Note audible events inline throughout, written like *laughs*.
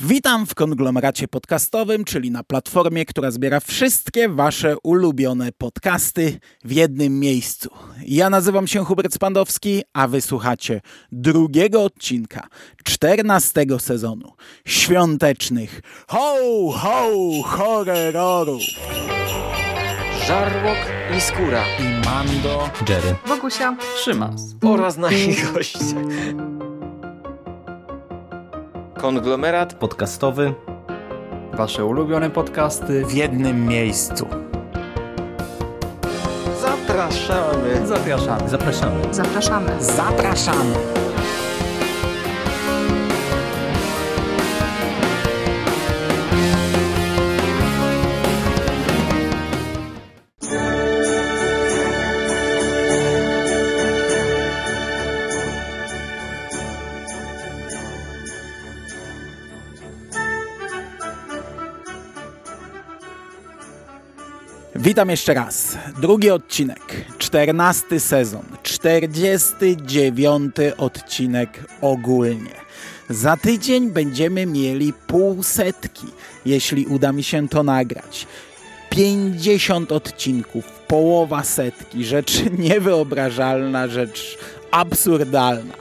Witam w konglomeracie podcastowym, czyli na platformie, która zbiera wszystkie Wasze ulubione podcasty w jednym miejscu. Ja nazywam się Hubert Spandowski, a wysłuchacie drugiego odcinka czternastego sezonu świątecznych Ho Ho Horrorów. Żarłok i Skóra i Mando, Jerry, Bogusia, Szymas oraz nasi goście. Konglomerat podcastowy. Wasze ulubione podcasty w jednym miejscu. Zapraszamy. Zapraszamy. Zapraszamy. zapraszamy. Zapraszamy. Witam jeszcze raz. Drugi odcinek, czternasty sezon, czterdziesty dziewiąty odcinek ogólnie. Za tydzień będziemy mieli półsetki, jeśli uda mi się to nagrać. 50 odcinków, połowa setki, rzecz *laughs* niewyobrażalna, rzecz absurdalna.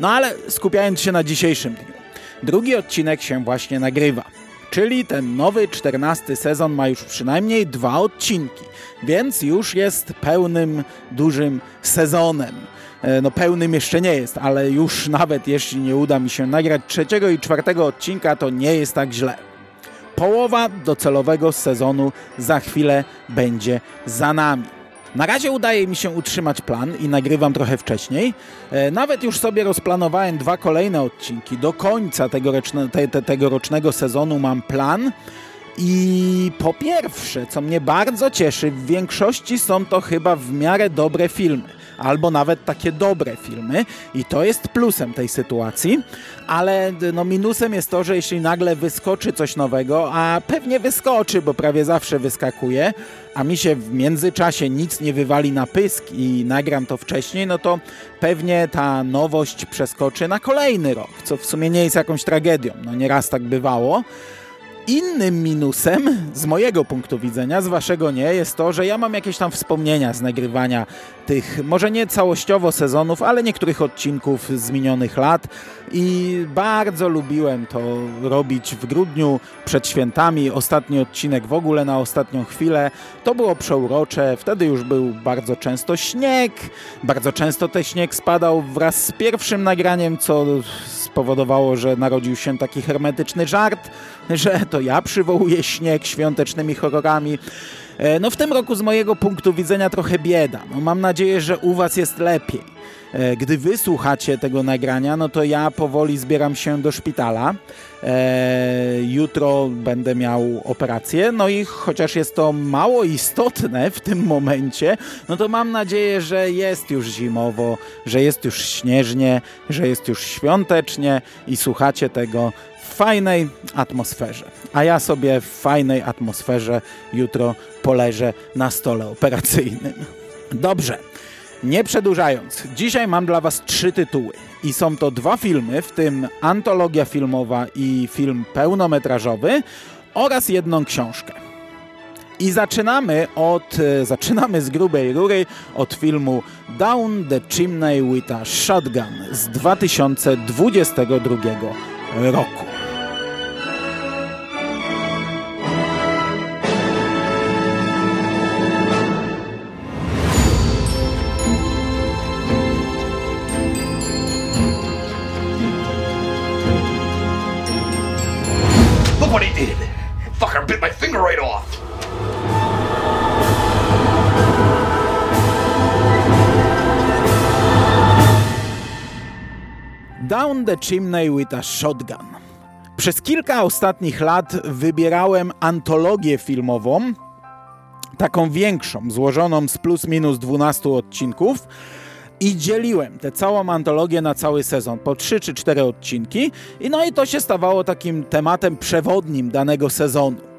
No ale skupiając się na dzisiejszym dniu. Drugi odcinek się właśnie nagrywa. Czyli ten nowy, czternasty sezon ma już przynajmniej dwa odcinki, więc już jest pełnym, dużym sezonem. E, No pełnym jeszcze nie jest, ale już nawet jeśli nie uda mi się nagrać trzeciego i czwartego odcinka, to nie jest tak źle. Połowa docelowego sezonu za chwilę będzie za nami. Na razie udaje mi się utrzymać plan i nagrywam trochę wcześniej. E, Nawet już sobie rozplanowałem dwa kolejne odcinki. Do końca tegoroczne, te, te, tegorocznego sezonu mam plan. I po pierwsze, co mnie bardzo cieszy, w większości są to chyba w miarę dobre filmy, albo nawet takie dobre filmy, i to jest plusem tej sytuacji, ale no, minusem jest to, że jeśli nagle wyskoczy coś nowego, a pewnie wyskoczy, bo prawie zawsze wyskakuje, a mi się w międzyczasie nic nie wywali na pysk i nagram to wcześniej, no to pewnie ta nowość przeskoczy na kolejny rok, co w sumie nie jest jakąś tragedią, no nieraz tak bywało. Innym minusem, z mojego punktu widzenia, z waszego nie, jest to, że ja mam jakieś tam wspomnienia z nagrywania tych, może nie całościowo sezonów, ale niektórych odcinków z minionych lat i bardzo lubiłem to robić w grudniu przed świętami. Ostatni odcinek w ogóle na ostatnią chwilę. To było przeurocze, wtedy już był bardzo często śnieg, bardzo często ten śnieg spadał wraz z pierwszym nagraniem, co spowodowało, że narodził się taki hermetyczny żart, że to ja przywołuję śnieg świątecznymi horrorami. E, No w tym roku z mojego punktu widzenia trochę bieda. No, mam nadzieję, że u was jest lepiej. E, Gdy wy słuchacie tego nagrania, no to ja powoli zbieram się do szpitala. E, jutro będę miał operację, no i chociaż jest to mało istotne w tym momencie, no to mam nadzieję, że jest już zimowo, że jest już śnieżnie, że jest już świątecznie i słuchacie tego fajnej atmosferze. A ja sobie w fajnej atmosferze jutro poleżę na stole operacyjnym. Dobrze. Nie przedłużając, dzisiaj mam dla Was trzy tytuły. I są to dwa filmy, w tym antologia filmowa i film pełnometrażowy oraz jedną książkę. I zaczynamy od, e, zaczynamy z grubej rury od filmu Down the Chimney with a Shotgun z 2022 roku. The Chimney with a Shotgun. Przez kilka ostatnich lat wybierałem antologię filmową, taką większą, złożoną z plus minus 12 odcinków i dzieliłem tę całą antologię na cały sezon, po 3 czy 4 odcinki i no i to się stawało takim tematem przewodnim danego sezonu.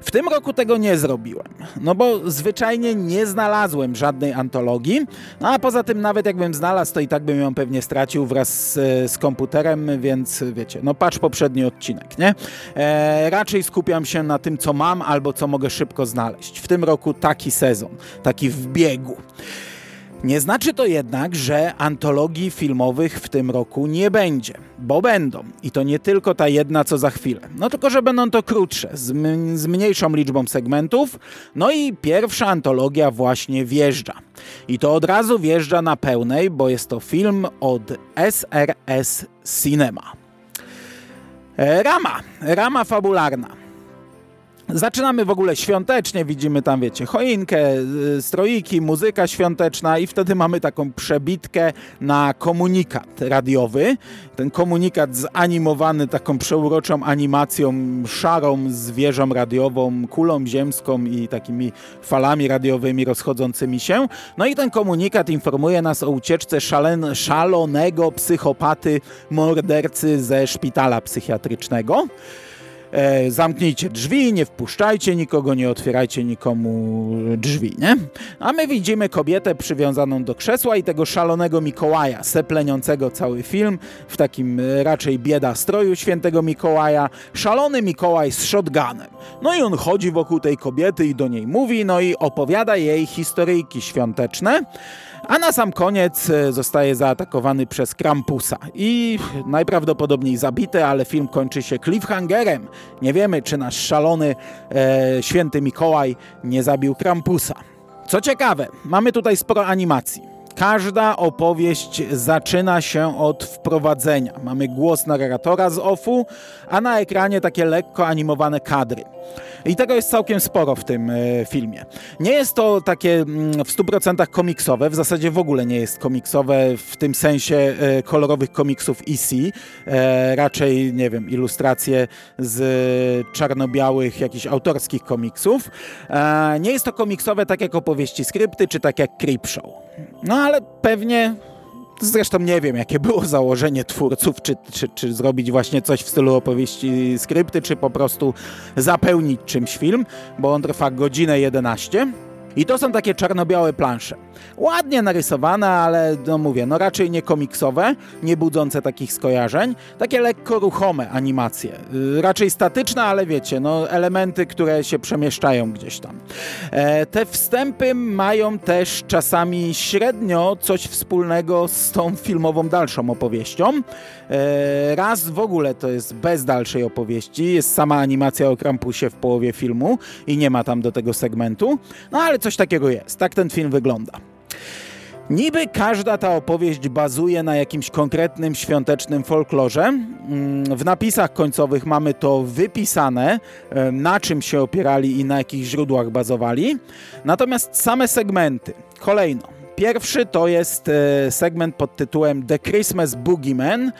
W tym roku tego nie zrobiłem, no bo zwyczajnie nie znalazłem żadnej antologii, no a poza tym nawet jakbym znalazł, to i tak bym ją pewnie stracił wraz z, z komputerem, więc wiecie, no patrz poprzedni odcinek, nie? E, raczej skupiam się na tym, co mam albo co mogę szybko znaleźć. W tym roku taki sezon, taki w biegu. Nie znaczy to jednak, że antologii filmowych w tym roku nie będzie, bo będą. I to nie tylko ta jedna, co za chwilę. No tylko, że będą to krótsze, z, z mniejszą liczbą segmentów. No i pierwsza antologia właśnie wjeżdża. I to od razu wjeżdża na pełnej, bo jest to film od SRS Cinema. E, rama, rama fabularna. Zaczynamy w ogóle świątecznie, widzimy tam, wiecie, choinkę, y, stroiki, muzyka świąteczna i wtedy mamy taką przebitkę na komunikat radiowy. Ten komunikat zanimowany taką przeuroczą animacją szarą z wieżą radiową, kulą ziemską i takimi falami radiowymi rozchodzącymi się. No i ten komunikat informuje nas o ucieczce szalen, szalonego psychopaty, mordercy ze szpitala psychiatrycznego e, zamknijcie drzwi, nie wpuszczajcie nikogo, nie otwierajcie nikomu drzwi, nie? A my widzimy kobietę przywiązaną do krzesła i tego szalonego Mikołaja, sepleniącego cały film w takim e, raczej bieda stroju świętego Mikołaja, szalony Mikołaj z shotgunem. No i on chodzi wokół tej kobiety i do niej mówi, no i opowiada jej historyjki świąteczne, a na sam koniec e, zostaje zaatakowany przez Krampusa i najprawdopodobniej zabity, ale film kończy się cliffhangerem. Nie wiemy, czy nasz szalony e, święty Mikołaj nie zabił Krampusa. Co ciekawe, mamy tutaj sporo animacji. Każda opowieść zaczyna się od wprowadzenia. Mamy głos narratora z OFU, a na ekranie takie lekko animowane kadry. I tego jest całkiem sporo w tym e, filmie. Nie jest to takie mm, w 100% komiksowe, w zasadzie w ogóle nie jest komiksowe w tym sensie e, kolorowych komiksów EC. E, raczej, nie wiem, ilustracje z czarno-białych jakichś autorskich komiksów. Nie jest to komiksowe tak jak opowieści skrypty, czy tak jak Creepshow. No ale pewnie Zresztą nie wiem, jakie było założenie twórców, czy, czy, czy zrobić właśnie coś w stylu opowieści skrypty, czy po prostu zapełnić czymś film, bo on trwa godzinę 11. I to są takie czarno-białe plansze. Ładnie narysowane, ale no mówię, no raczej nie komiksowe, nie budzące takich skojarzeń. Takie lekko ruchome animacje. Yy, raczej statyczne, ale wiecie, no elementy, które się przemieszczają gdzieś tam. E, te wstępy mają też czasami średnio coś wspólnego z tą filmową dalszą opowieścią. E, raz w ogóle to jest bez dalszej opowieści, jest sama animacja o Krampusie w połowie filmu i nie ma tam do tego segmentu, no ale coś takiego jest. Tak ten film wygląda. Niby każda ta opowieść bazuje na jakimś konkretnym świątecznym folklorze. Mm, w napisach końcowych mamy to wypisane, na czym się opierali i na jakich źródłach bazowali. Natomiast same segmenty, kolejno. Pierwszy to jest e, segment pod tytułem The Christmas Boogeyman.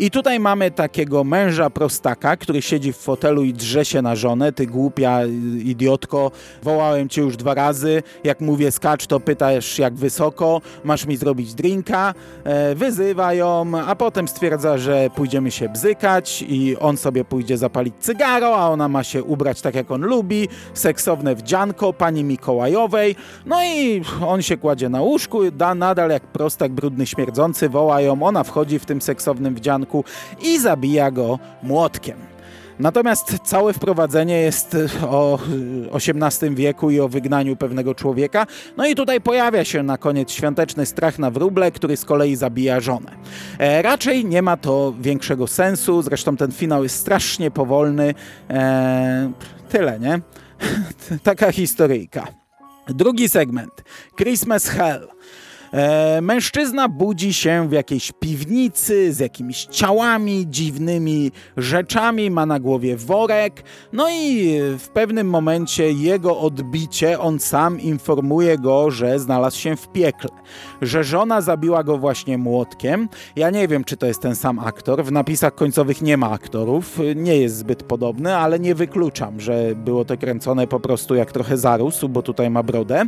I tutaj mamy takiego męża prostaka, który siedzi w fotelu i drze się na żonę. Ty głupia idiotko, wołałem cię już dwa razy. Jak mówię skacz, to pytasz jak wysoko, masz mi zrobić drinka. E, wyzywa ją, a potem stwierdza, że pójdziemy się bzykać i on sobie pójdzie zapalić cygaro, a ona ma się ubrać tak jak on lubi. Seksowne wdzianko pani Mikołajowej. No i on się kładzie na łóżku, da nadal jak prostak brudny śmierdzący, woła ją, ona wchodzi w tym seksownym wdzianku i zabija go młotkiem. Natomiast całe wprowadzenie jest o XVIII wieku i o wygnaniu pewnego człowieka. No i tutaj pojawia się na koniec świąteczny strach na wróble, który z kolei zabija żonę. E, raczej nie ma to większego sensu, zresztą ten finał jest strasznie powolny. E, tyle, nie? *laughs* Taka historyjka. Drugi segment. Christmas Hell. E, mężczyzna budzi się w jakiejś piwnicy z jakimiś ciałami, dziwnymi rzeczami, ma na głowie worek. No i w pewnym momencie jego odbicie, on sam informuje go, że znalazł się w piekle, że żona zabiła go właśnie młotkiem. Ja nie wiem, czy to jest ten sam aktor. W napisach końcowych nie ma aktorów, nie jest zbyt podobny, ale nie wykluczam, że było to kręcone po prostu jak trochę zarósł, bo tutaj ma brodę.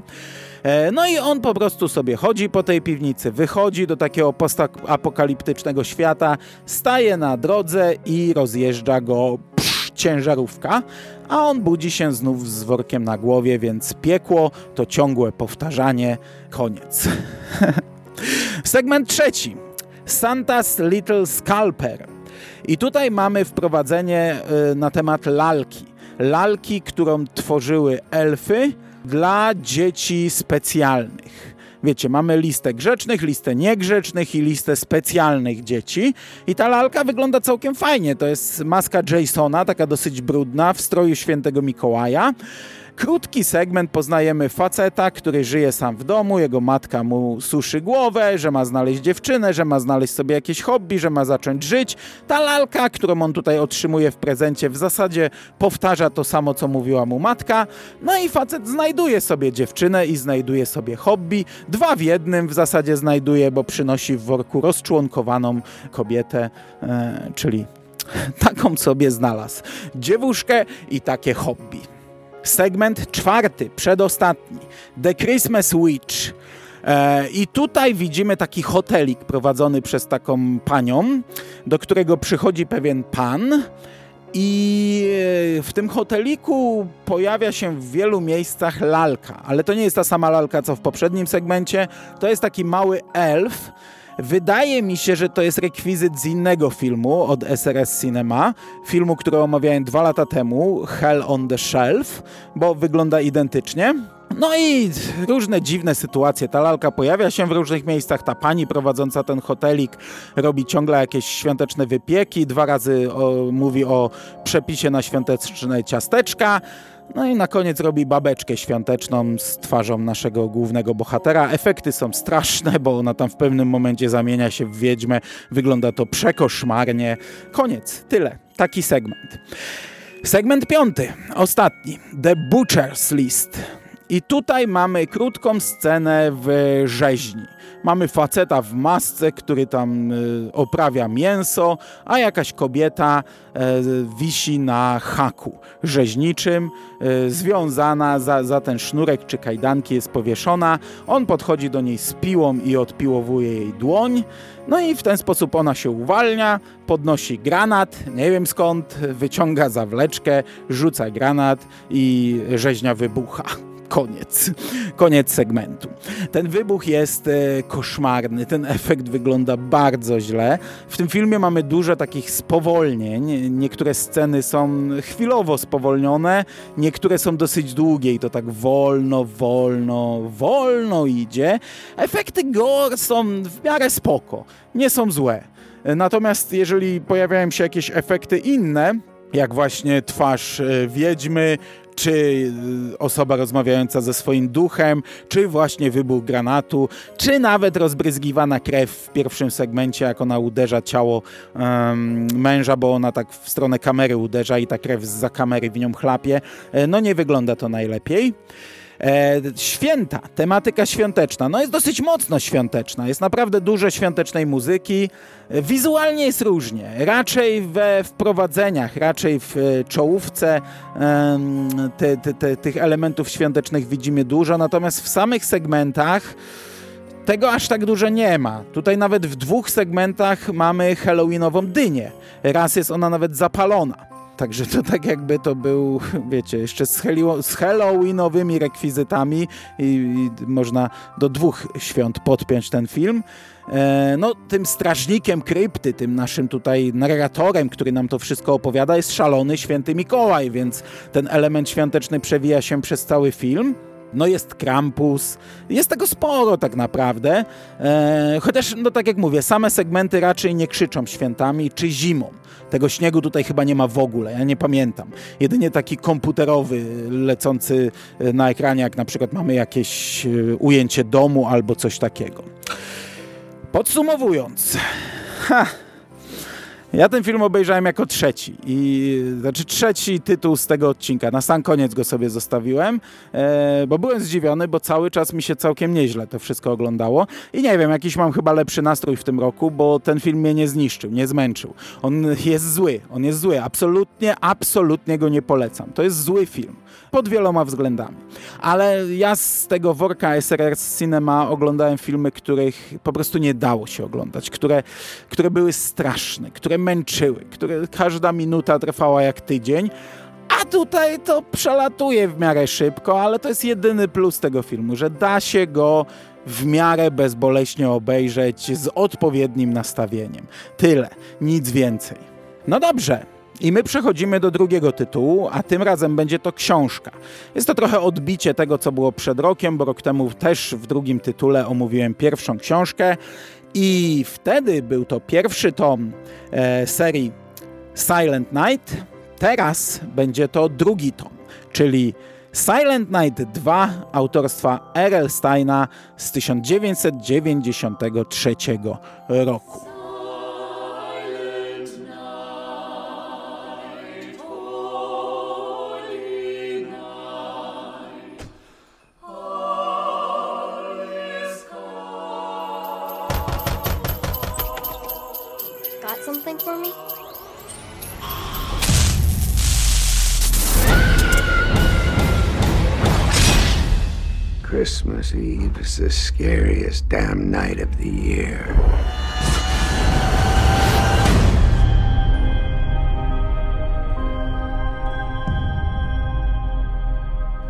E, no i on po prostu sobie chodzi po tej piwnicy, wychodzi do takiego postapokaliptycznego świata, staje na drodze i rozjeżdża go psz, ciężarówka, a on budzi się znów z workiem na głowie, więc piekło to ciągłe powtarzanie, koniec. *laughs* Segment trzeci. Santa's Little Scalper. I tutaj mamy wprowadzenie y, na temat lalki. Lalki, którą tworzyły elfy dla dzieci specjalnych. Wiecie, mamy listę grzecznych, listę niegrzecznych i listę specjalnych dzieci. I ta lalka wygląda całkiem fajnie. To jest maska Jasona, taka dosyć brudna, w stroju świętego Mikołaja. Krótki segment poznajemy faceta, który żyje sam w domu, jego matka mu suszy głowę, że ma znaleźć dziewczynę, że ma znaleźć sobie jakieś hobby, że ma zacząć żyć. Ta lalka, którą on tutaj otrzymuje w prezencie, w zasadzie powtarza to samo, co mówiła mu matka. No i facet znajduje sobie dziewczynę i znajduje sobie hobby. Dwa w jednym w zasadzie znajduje, bo przynosi w worku rozczłonkowaną kobietę, e, czyli taką sobie znalazł. Dziewuszkę i takie hobby. Segment czwarty, przedostatni. The Christmas Witch. E, I tutaj widzimy taki hotelik prowadzony przez taką panią, do którego przychodzi pewien pan. I e, w tym hoteliku pojawia się w wielu miejscach lalka, ale to nie jest ta sama lalka co w poprzednim segmencie. To jest taki mały elf, Wydaje mi się, że to jest rekwizyt z innego filmu od SRS Cinema, filmu, który omawiałem dwa lata temu, Hell on the Shelf, bo wygląda identycznie. No i różne dziwne sytuacje. Ta lalka pojawia się w różnych miejscach. Ta pani prowadząca ten hotelik robi ciągle jakieś świąteczne wypieki. Dwa razy o, mówi o przepisie na świąteczne ciasteczka. No i na koniec robi babeczkę świąteczną z twarzą naszego głównego bohatera. Efekty są straszne, bo ona tam w pewnym momencie zamienia się w wiedźmę. Wygląda to przekoszmarnie. Koniec, tyle. Taki segment. Segment piąty, ostatni. The Butcher's List. I tutaj mamy krótką scenę w rzeźni. Mamy faceta w masce, który tam y, oprawia mięso, a jakaś kobieta y, wisi na haku rzeźniczym, y, związana za, za ten sznurek czy kajdanki jest powieszona. On podchodzi do niej z piłą i odpiłowuje jej dłoń. No i w ten sposób ona się uwalnia, podnosi granat, nie wiem skąd, wyciąga zawleczkę, rzuca granat i rzeźnia wybucha koniec. Koniec segmentu. Ten wybuch jest e, koszmarny, ten efekt wygląda bardzo źle. W tym filmie mamy dużo takich spowolnień. Niektóre sceny są chwilowo spowolnione, niektóre są dosyć długie i to tak wolno, wolno, wolno idzie. Efekty gore są w miarę spoko, nie są złe. Natomiast jeżeli pojawiają się jakieś efekty inne, jak właśnie twarz e, wiedźmy, czy y, osoba rozmawiająca ze swoim duchem, czy właśnie wybuch granatu, czy nawet rozbryzgiwana krew w pierwszym segmencie, jak ona uderza ciało um, męża, bo ona tak w stronę kamery uderza i ta krew za kamery w nią chlapie. E, no nie wygląda to najlepiej. E, święta, tematyka świąteczna, no jest dosyć mocno świąteczna, jest naprawdę dużo świątecznej muzyki, e, wizualnie jest różnie, raczej we wprowadzeniach, raczej w e, czołówce te, tych elementów świątecznych widzimy dużo, natomiast w samych segmentach tego aż tak dużo nie ma. Tutaj nawet w dwóch segmentach mamy halloweenową dynię. Raz jest ona nawet zapalona. Także to tak jakby to był, wiecie, jeszcze z, z halloweenowymi rekwizytami i, i, można do dwóch świąt podpiąć ten film. E, no, tym strażnikiem krypty, tym naszym tutaj narratorem, który nam to wszystko opowiada, jest szalony święty Mikołaj, więc ten element świąteczny przewija się przez cały film. No jest Krampus, jest tego sporo tak naprawdę, e, chociaż no tak jak mówię, same segmenty raczej nie krzyczą świętami czy zimą. Tego śniegu tutaj chyba nie ma w ogóle, ja nie pamiętam. Jedynie taki komputerowy lecący e, na ekranie, jak na przykład mamy jakieś e, ujęcie domu albo coś takiego. Podsumowując, ha, ja ten film obejrzałem jako trzeci. I, znaczy trzeci tytuł z tego odcinka. Na sam koniec go sobie zostawiłem, e, bo byłem zdziwiony, bo cały czas mi się całkiem nieźle to wszystko oglądało. I nie wiem, jakiś mam chyba lepszy nastrój w tym roku, bo ten film mnie nie zniszczył, nie zmęczył. On jest zły, on jest zły. Absolutnie, absolutnie go nie polecam. To jest zły film pod wieloma względami. Ale ja z tego worka SRR Cinema oglądałem filmy, których po prostu nie dało się oglądać, które, które były straszne, które męczyły, które każda minuta trwała jak tydzień, a tutaj to przelatuje w miarę szybko, ale to jest jedyny plus tego filmu, że da się go w miarę bezboleśnie obejrzeć z odpowiednim nastawieniem. Tyle, nic więcej. No dobrze, i my przechodzimy do drugiego tytułu, a tym razem będzie to książka. Jest to trochę odbicie tego, co było przed rokiem, bo rok temu też w drugim tytule omówiłem pierwszą książkę i wtedy był to pierwszy tom e, serii Silent Night. Teraz będzie to drugi tom, czyli Silent Night 2 autorstwa R.L. Steina z 1993 roku. Christmas Eve is the scariest damn night of the year.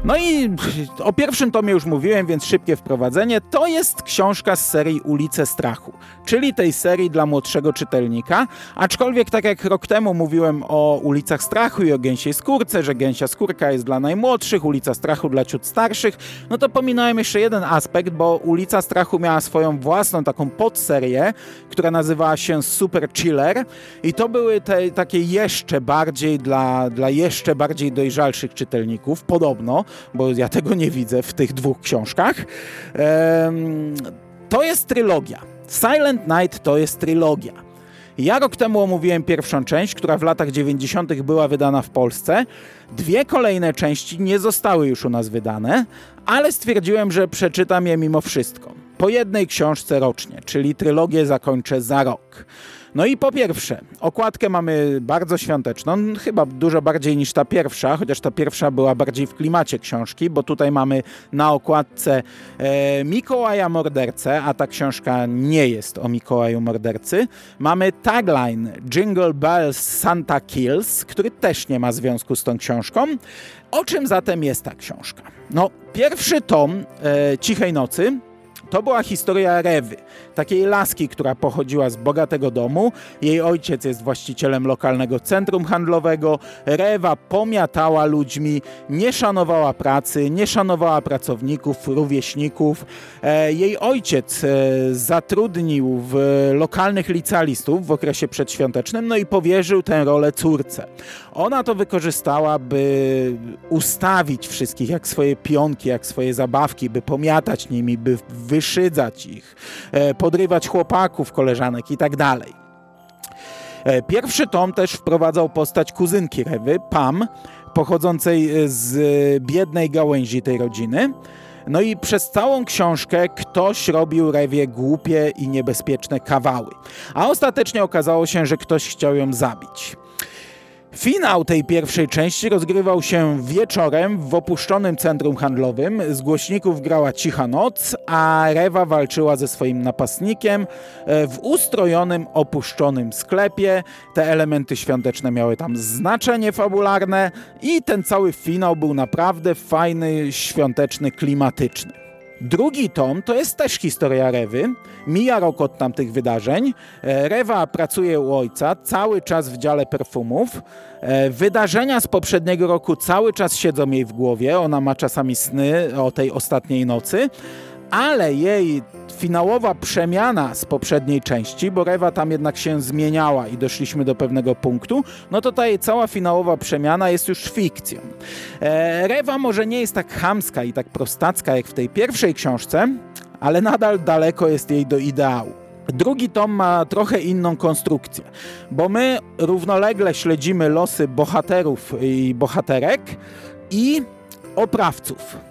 No i o pierwszym tomie już mówiłem, więc szybkie wprowadzenie. To jest książka z serii Ulice Strachu, czyli tej serii dla młodszego czytelnika. Aczkolwiek tak jak rok temu mówiłem o Ulicach Strachu i o Gęsiej Skórce, że Gęsia Skórka jest dla najmłodszych, Ulica Strachu dla ciut starszych, no to pominąłem jeszcze jeden aspekt, bo Ulica Strachu miała swoją własną taką podserię, która nazywała się Super Chiller i to były te takie jeszcze bardziej dla, dla jeszcze bardziej dojrzalszych czytelników, podobno bo ja tego nie widzę w tych dwóch książkach. To jest trylogia. Silent Night to jest trylogia. Ja rok temu omówiłem pierwszą część, która w latach 90. była wydana w Polsce. Dwie kolejne części nie zostały już u nas wydane, ale stwierdziłem, że przeczytam je mimo wszystko. Po jednej książce rocznie, czyli trylogię zakończę za rok. No i po pierwsze, okładkę mamy bardzo świąteczną, chyba dużo bardziej niż ta pierwsza, chociaż ta pierwsza była bardziej w klimacie książki, bo tutaj mamy na okładce e, Mikołaja Mordercę, a ta książka nie jest o Mikołaju Mordercy. Mamy tagline Jingle Bells Santa Kills, który też nie ma związku z tą książką. O czym zatem jest ta książka? No, pierwszy tom e, Cichej Nocy to była historia Rewy, takiej laski, która pochodziła z bogatego domu. Jej ojciec jest właścicielem lokalnego centrum handlowego. Rewa pomiatała ludźmi, nie szanowała pracy, nie szanowała pracowników, rówieśników. E, jej ojciec e, zatrudnił w lokalnych licealistów w okresie przedświątecznym, no i powierzył tę rolę córce. Ona to wykorzystała, by ustawić wszystkich jak swoje pionki, jak swoje zabawki, by pomiatać nimi, by wyszydzać ich, e, podrywać chłopaków, koleżanek i tak dalej. E, pierwszy tom też wprowadzał postać kuzynki Rewy, Pam, pochodzącej z biednej gałęzi tej rodziny. No i przez całą książkę ktoś robił Rewie głupie i niebezpieczne kawały. A ostatecznie okazało się, że ktoś chciał ją zabić. Finał tej pierwszej części rozgrywał się wieczorem w opuszczonym centrum handlowym. Z głośników grała cicha noc, a Rewa walczyła ze swoim napastnikiem e, w ustrojonym, opuszczonym sklepie. Te elementy świąteczne miały tam znaczenie fabularne i ten cały finał był naprawdę fajny, świąteczny, klimatyczny. Drugi tom to jest też historia Rewy. Mija rok od tamtych wydarzeń. E, Rewa pracuje u ojca, cały czas w dziale perfumów. E, wydarzenia z poprzedniego roku cały czas siedzą jej w głowie. Ona ma czasami sny o tej ostatniej nocy ale jej finałowa przemiana z poprzedniej części, bo Rewa tam jednak się zmieniała i doszliśmy do pewnego punktu, no to ta jej cała finałowa przemiana jest już fikcją. E, Rewa może nie jest tak chamska i tak prostacka jak w tej pierwszej książce, ale nadal daleko jest jej do ideału. Drugi tom ma trochę inną konstrukcję, bo my równolegle śledzimy losy bohaterów i bohaterek i oprawców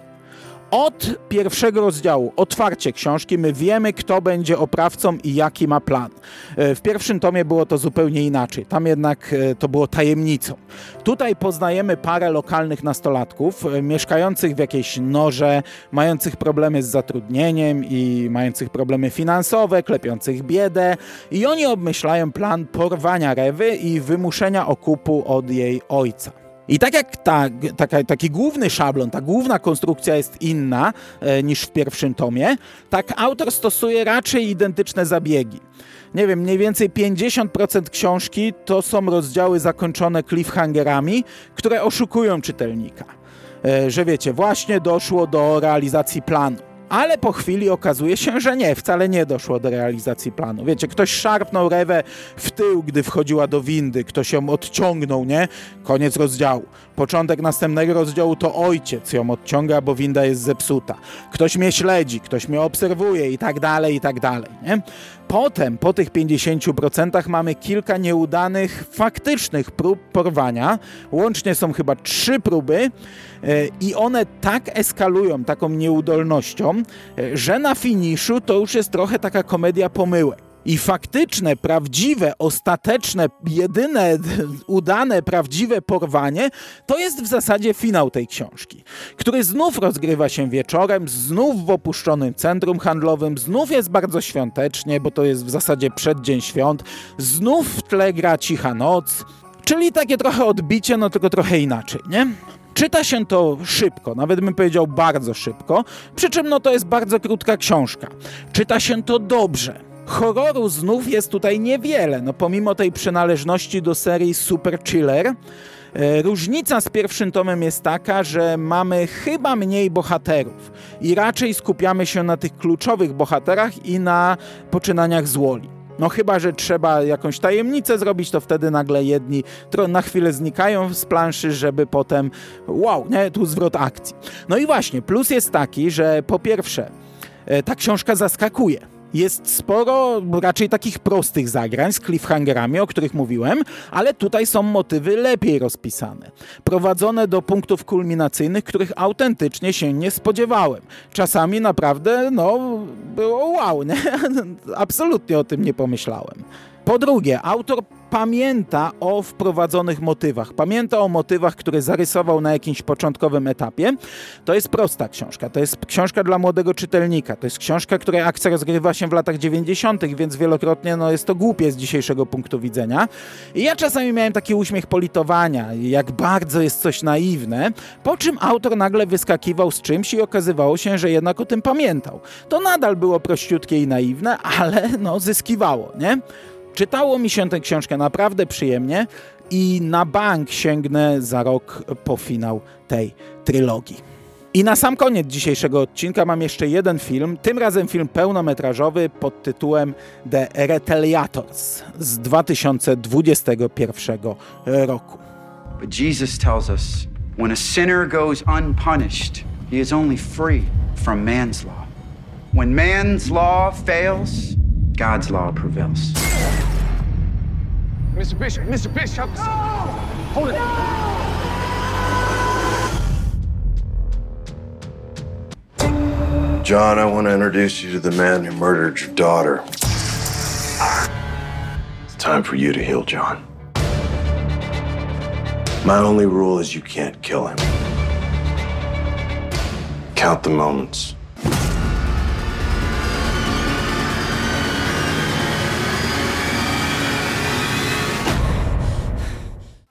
Od pierwszego rozdziału, otwarcie książki, my wiemy, kto będzie oprawcą i jaki ma plan. E, w pierwszym tomie było to zupełnie inaczej. Tam jednak e, to było tajemnicą. Tutaj poznajemy parę lokalnych nastolatków, e, mieszkających w jakiejś norze, mających problemy z zatrudnieniem i mających problemy finansowe, klepiących biedę. I oni obmyślają plan porwania Rewy i wymuszenia okupu od jej ojca. I tak jak ta, taka, taki główny szablon, ta główna konstrukcja jest inna e, niż w pierwszym tomie, tak autor stosuje raczej identyczne zabiegi. Nie wiem, mniej więcej 50% książki to są rozdziały zakończone cliffhangerami, które oszukują czytelnika. E, że wiecie, właśnie doszło do realizacji planu ale po chwili okazuje się, że nie, wcale nie doszło do realizacji planu. Wiecie, ktoś szarpnął Rewę w tył, gdy wchodziła do windy, ktoś ją odciągnął, nie? Koniec rozdziału. Początek następnego rozdziału to ojciec ją odciąga, bo winda jest zepsuta. Ktoś mnie śledzi, ktoś mnie obserwuje i tak dalej, i tak dalej, nie? Potem, po tych 50% mamy kilka nieudanych, faktycznych prób porwania. Łącznie są chyba trzy próby e, i one tak eskalują taką nieudolnością, e, że na finiszu to już jest trochę taka komedia pomyłek. I faktyczne, prawdziwe, ostateczne, jedyne *laughs* udane, prawdziwe porwanie to jest w zasadzie finał tej książki, który znów rozgrywa się wieczorem, znów w opuszczonym centrum handlowym, znów jest bardzo świątecznie, bo to jest w zasadzie przeddzień świąt, znów w tle gra cicha noc, czyli takie trochę odbicie, no tylko trochę inaczej, nie? Czyta się to szybko, nawet bym powiedział bardzo szybko, przy czym no to jest bardzo krótka książka. Czyta się to dobrze Horroru znów jest tutaj niewiele, no pomimo tej przynależności do serii Super Chiller. E, różnica z pierwszym tomem jest taka, że mamy chyba mniej bohaterów i raczej skupiamy się na tych kluczowych bohaterach i na poczynaniach z Woli. No chyba, że trzeba jakąś tajemnicę zrobić, to wtedy nagle jedni na chwilę znikają z planszy, żeby potem wow, nie, tu zwrot akcji. No i właśnie, plus jest taki, że po pierwsze, e, ta książka zaskakuje jest sporo raczej takich prostych zagrań z cliffhangerami, o których mówiłem, ale tutaj są motywy lepiej rozpisane. Prowadzone do punktów kulminacyjnych, których autentycznie się nie spodziewałem. Czasami naprawdę, no, było wow, nie? *laughs* Absolutnie o tym nie pomyślałem. Po drugie, autor pamięta o wprowadzonych motywach, pamięta o motywach, które zarysował na jakimś początkowym etapie. To jest prosta książka, to jest książka dla młodego czytelnika, to jest książka, której akcja rozgrywa się w latach 90., więc wielokrotnie no, jest to głupie z dzisiejszego punktu widzenia. I ja czasami miałem taki uśmiech politowania, jak bardzo jest coś naiwne, po czym autor nagle wyskakiwał z czymś i okazywało się, że jednak o tym pamiętał. To nadal było prościutkie i naiwne, ale no zyskiwało, nie? Czytało mi się tę książkę naprawdę przyjemnie i na bank sięgnę za rok po finał tej trylogii. I na sam koniec dzisiejszego odcinka mam jeszcze jeden film, tym razem film pełnometrażowy pod tytułem The Retaliators z 2021 roku. But Jesus tells us when a sinner goes unpunished, he is only free from man's law. When man's law fails, God's law prevails. Mr. Bishop, Mr. Bishop. No! Hold it. John, I want to introduce you to the man who murdered your daughter. It's time for you to heal John. My only rule is you can't kill him. Count the moments.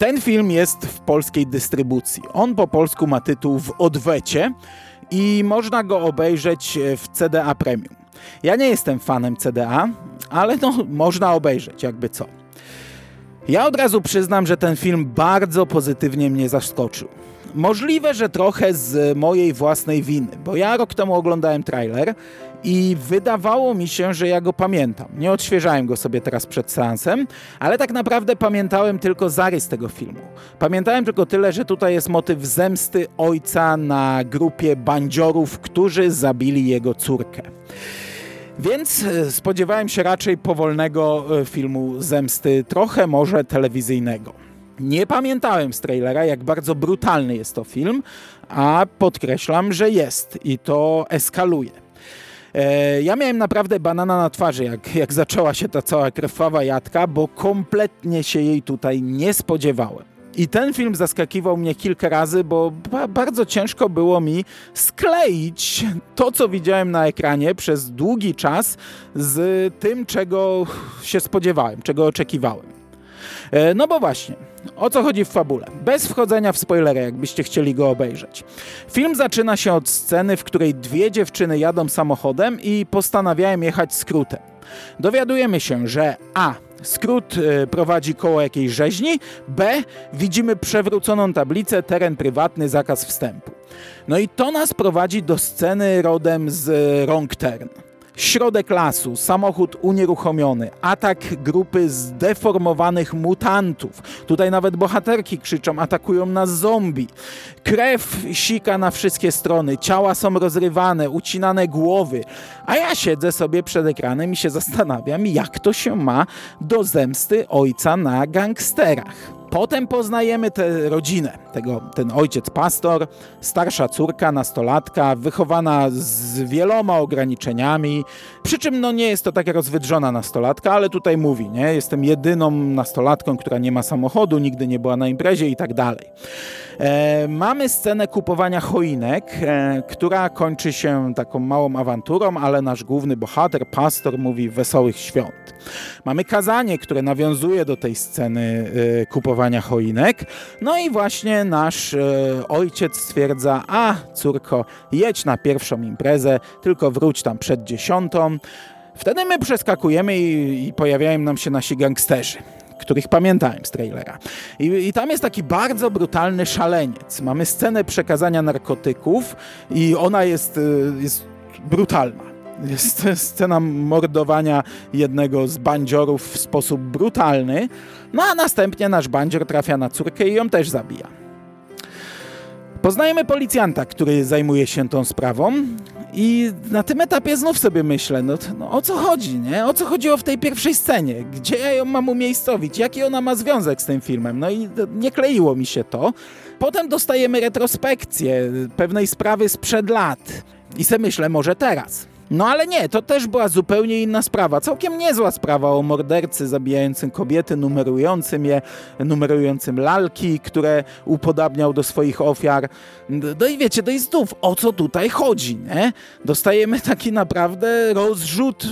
Ten film jest w polskiej dystrybucji. On po polsku ma tytuł W odwecie i można go obejrzeć w CDA Premium. Ja nie jestem fanem CDA, ale no, *laughs* można obejrzeć, jakby co. Ja od razu przyznam, że ten film bardzo pozytywnie mnie zaskoczył. Możliwe, że trochę z mojej własnej winy, bo ja rok temu oglądałem trailer i wydawało mi się, że ja go pamiętam. Nie odświeżałem go sobie teraz przed seansem, ale tak naprawdę pamiętałem tylko zarys tego filmu. Pamiętałem tylko tyle, że tutaj jest motyw zemsty ojca na grupie bandziorów, którzy zabili jego córkę. Więc e, spodziewałem się raczej powolnego e, filmu zemsty, trochę może telewizyjnego. Nie pamiętałem z trailera, jak bardzo brutalny jest to film, a podkreślam, że jest i to eskaluje. E, ja miałem naprawdę banana na twarzy, jak, jak zaczęła się ta cała krwawa jadka, bo kompletnie się jej tutaj nie spodziewałem. I ten film zaskakiwał mnie kilka razy, bo ba bardzo ciężko było mi skleić to, co widziałem na ekranie przez długi czas z tym, czego się spodziewałem, czego oczekiwałem. E, no bo właśnie, o co chodzi w fabule? Bez wchodzenia w spoilery, jakbyście chcieli go obejrzeć. Film zaczyna się od sceny, w której dwie dziewczyny jadą samochodem i postanawiają jechać skrótem. Dowiadujemy się, że A. Skrót e, prowadzi koło jakiejś rzeźni. B. Widzimy przewróconą tablicę, teren prywatny, zakaz wstępu. No i to nas prowadzi do sceny rodem z Wrong Turn. Środek lasu, samochód unieruchomiony, atak grupy zdeformowanych mutantów. Tutaj nawet bohaterki krzyczą, atakują nas zombie. Krew sika na wszystkie strony, ciała są rozrywane, ucinane głowy. A ja siedzę sobie przed ekranem i się zastanawiam, jak to się ma do zemsty ojca na gangsterach. Potem poznajemy tę rodzinę, tego, ten ojciec pastor, starsza córka, nastolatka, wychowana z wieloma ograniczeniami, przy czym no nie jest to taka rozwydrzona nastolatka, ale tutaj mówi, nie, jestem jedyną nastolatką, która nie ma samochodu, nigdy nie była na imprezie i tak dalej. E, mamy scenę kupowania choinek, e, która kończy się taką małą awanturą, ale nasz główny bohater, pastor, mówi wesołych świąt. Mamy kazanie, które nawiązuje do tej sceny e, kupowania choinek. No i właśnie nasz e, ojciec stwierdza, a córko, jedź na pierwszą imprezę, tylko wróć tam przed dziesiątą. Wtedy my przeskakujemy i, i pojawiają nam się nasi gangsterzy których pamiętałem z trailera. I, I, tam jest taki bardzo brutalny szaleniec. Mamy scenę przekazania narkotyków i ona jest, y, jest brutalna. Jest scena mordowania jednego z bandziorów w sposób brutalny, no a następnie nasz bandzior trafia na córkę i ją też zabija. Poznajemy policjanta, który zajmuje się tą sprawą i na tym etapie znów sobie myślę, no, no, o co chodzi, nie? O co chodziło w tej pierwszej scenie? Gdzie ja ją mam umiejscowić? Jaki ona ma związek z tym filmem? No i nie kleiło mi się to. Potem dostajemy retrospekcję pewnej sprawy sprzed lat. I se myślę, może teraz. No ale nie, to też była zupełnie inna sprawa. Całkiem niezła sprawa o mordercy zabijającym kobiety, numerującym je, numerującym lalki, które upodabniał do swoich ofiar. No i wiecie, to jest znów o co tutaj chodzi, nie? Dostajemy taki naprawdę rozrzut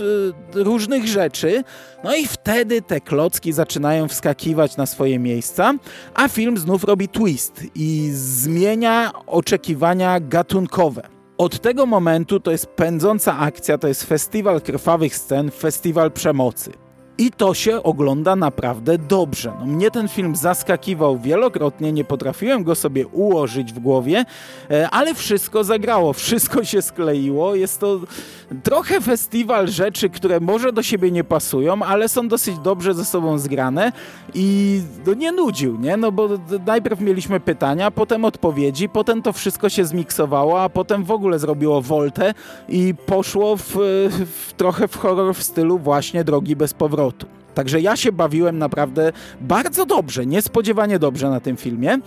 y, różnych rzeczy, no i wtedy te klocki zaczynają wskakiwać na swoje miejsca, a film znów robi twist i zmienia oczekiwania gatunkowe. Od tego momentu to jest pędząca akcja, to jest festiwal krwawych scen, festiwal przemocy. I to się ogląda naprawdę dobrze. No, mnie ten film zaskakiwał wielokrotnie, nie potrafiłem go sobie ułożyć w głowie, e, ale wszystko zagrało, wszystko się skleiło. Jest to trochę festiwal rzeczy, które może do siebie nie pasują, ale są dosyć dobrze ze sobą zgrane i no, nie nudził, nie? No bo najpierw mieliśmy pytania, potem odpowiedzi, potem to wszystko się zmiksowało, a potem w ogóle zrobiło woltę i poszło w, w trochę w horror w stylu właśnie Drogi bez. Także ja się bawiłem naprawdę bardzo dobrze, niespodziewanie dobrze na tym filmie.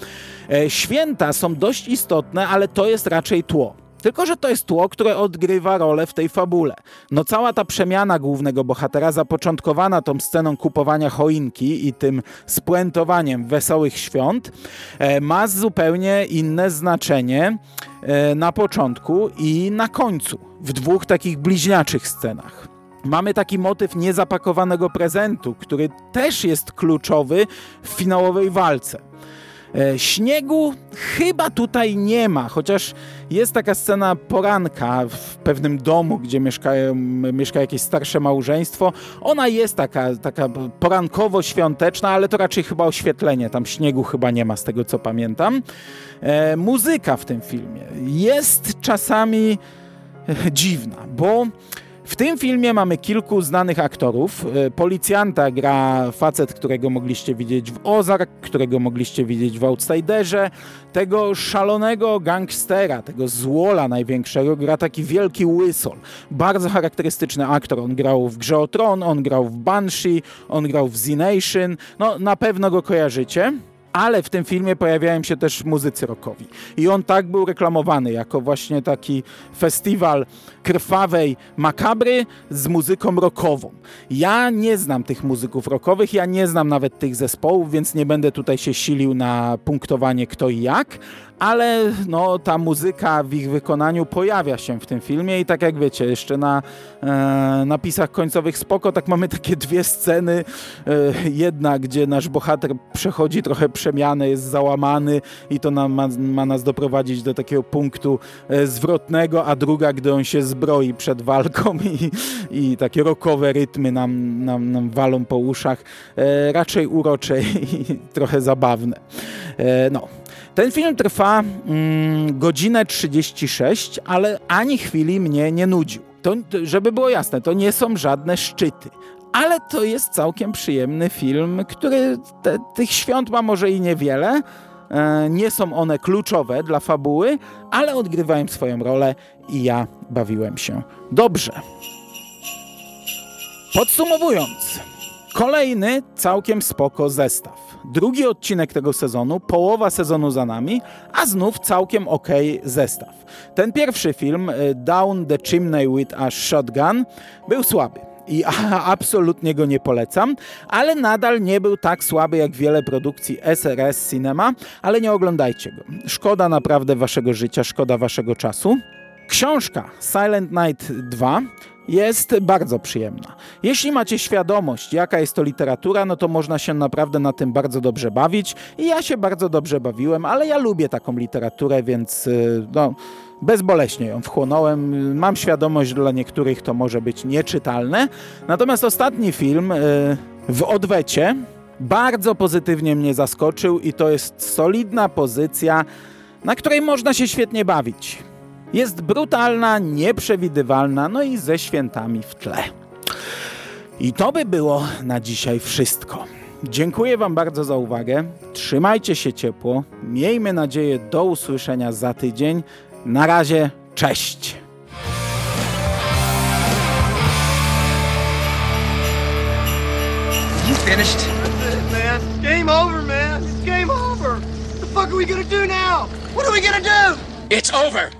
E, święta są dość istotne, ale to jest raczej tło. Tylko, że to jest tło, które odgrywa rolę w tej fabule. No cała ta przemiana głównego bohatera, zapoczątkowana tą sceną kupowania choinki i tym spuentowaniem wesołych świąt, e, ma zupełnie inne znaczenie e, na początku i na końcu, w dwóch takich bliźniaczych scenach. Mamy taki motyw niezapakowanego prezentu, który też jest kluczowy w finałowej walce. E, śniegu chyba tutaj nie ma, chociaż jest taka scena poranka w pewnym domu, gdzie mieszkają, mieszka jakieś starsze małżeństwo. Ona jest taka, taka porankowo-świąteczna, ale to raczej chyba oświetlenie. Tam śniegu chyba nie ma, z tego co pamiętam. E, muzyka w tym filmie jest czasami dziwna, bo w tym filmie mamy kilku znanych aktorów. E, policjanta gra facet, którego mogliście widzieć w Ozark, którego mogliście widzieć w Outsiderze. Tego szalonego gangstera, tego złola największego gra taki wielki łysol. Bardzo charakterystyczny aktor. On grał w Grze Tron, on grał w Banshee, on grał w Z-Nation. No na pewno go kojarzycie. Ale w tym filmie pojawiają się też muzycy rockowi. I on tak był reklamowany jako właśnie taki festiwal krwawej makabry z muzyką rockową. Ja nie znam tych muzyków rockowych, ja nie znam nawet tych zespołów, więc nie będę tutaj się silił na punktowanie kto i jak, ale no, ta muzyka w ich wykonaniu pojawia się w tym filmie i tak jak wiecie, jeszcze na e, napisach końcowych spoko, tak mamy takie dwie sceny. E, jedna, gdzie nasz bohater przechodzi trochę przemianę, jest załamany i to nam, ma, ma nas doprowadzić do takiego punktu e, zwrotnego, a druga, gdy on się zbroi przed walką *laughs* i, i takie rockowe rytmy nam, nam, nam walą po uszach. E, raczej urocze i *laughs* trochę zabawne. E, no. Ten film trwa mm, godzinę 36, ale ani chwili mnie nie nudził. To, żeby było jasne, to nie są żadne szczyty. Ale to jest całkiem przyjemny film, który te, tych świąt ma może i niewiele. E, nie są one kluczowe dla fabuły, ale odgrywają swoją rolę i ja bawiłem się dobrze. Podsumowując, kolejny całkiem spoko zestaw. Drugi odcinek tego sezonu, połowa sezonu za nami, a znów całkiem ok zestaw. Ten pierwszy film, e, Down the Chimney with a Shotgun, był słaby i *laughs* absolutnie go nie polecam, ale nadal nie był tak słaby jak wiele produkcji SRS Cinema, ale nie oglądajcie go. Szkoda naprawdę waszego życia, szkoda waszego czasu. Książka Silent Night 2 jest bardzo przyjemna. Jeśli macie świadomość, jaka jest to literatura, no to można się naprawdę na tym bardzo dobrze bawić i ja się bardzo dobrze bawiłem, ale ja lubię taką literaturę, więc y, no, bezboleśnie ją wchłonąłem. Mam świadomość, dla niektórych to może być nieczytalne. Natomiast ostatni film y, w odwecie bardzo pozytywnie mnie zaskoczył i to jest solidna pozycja, na której można się świetnie bawić. Jest brutalna, nieprzewidywalna, no i ze świętami w tle. I to by było na dzisiaj wszystko. Dziękuję Wam bardzo za uwagę. Trzymajcie się ciepło. Miejmy nadzieję do usłyszenia za tydzień. Na razie, cześć! You finished? That's it, man. It's game over, man. It's game over. What the fuck are we gonna do now? What are we gonna do? It's over.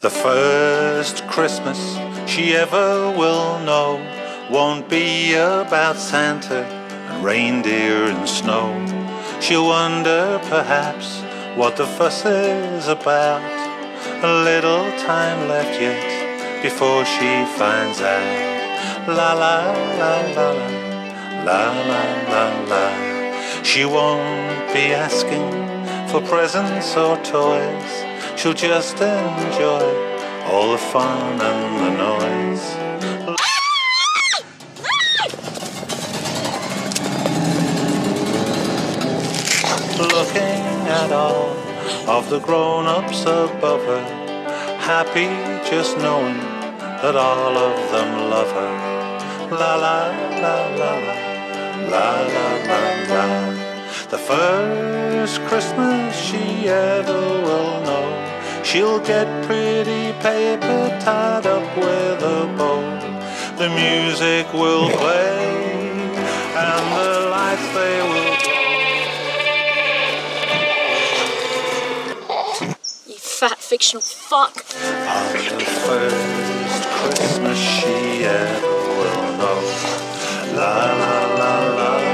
The first Christmas she ever will know won't be about Santa and reindeer and snow. She'll wonder perhaps what the fuss is about. A little time left yet before she finds out. La la la la la, la la la la. She won't be asking for presents or toys. She'll just enjoy all the fun and the noise. Looking at all of the grown-ups above her, happy just knowing that all of them love her. La la la la la, la la la la. The first Christmas she ever will know, she'll get pretty paper tied up with a bow. The music will play and the lights they will You fat fictional fuck. On the first Christmas she ever will know. La la la la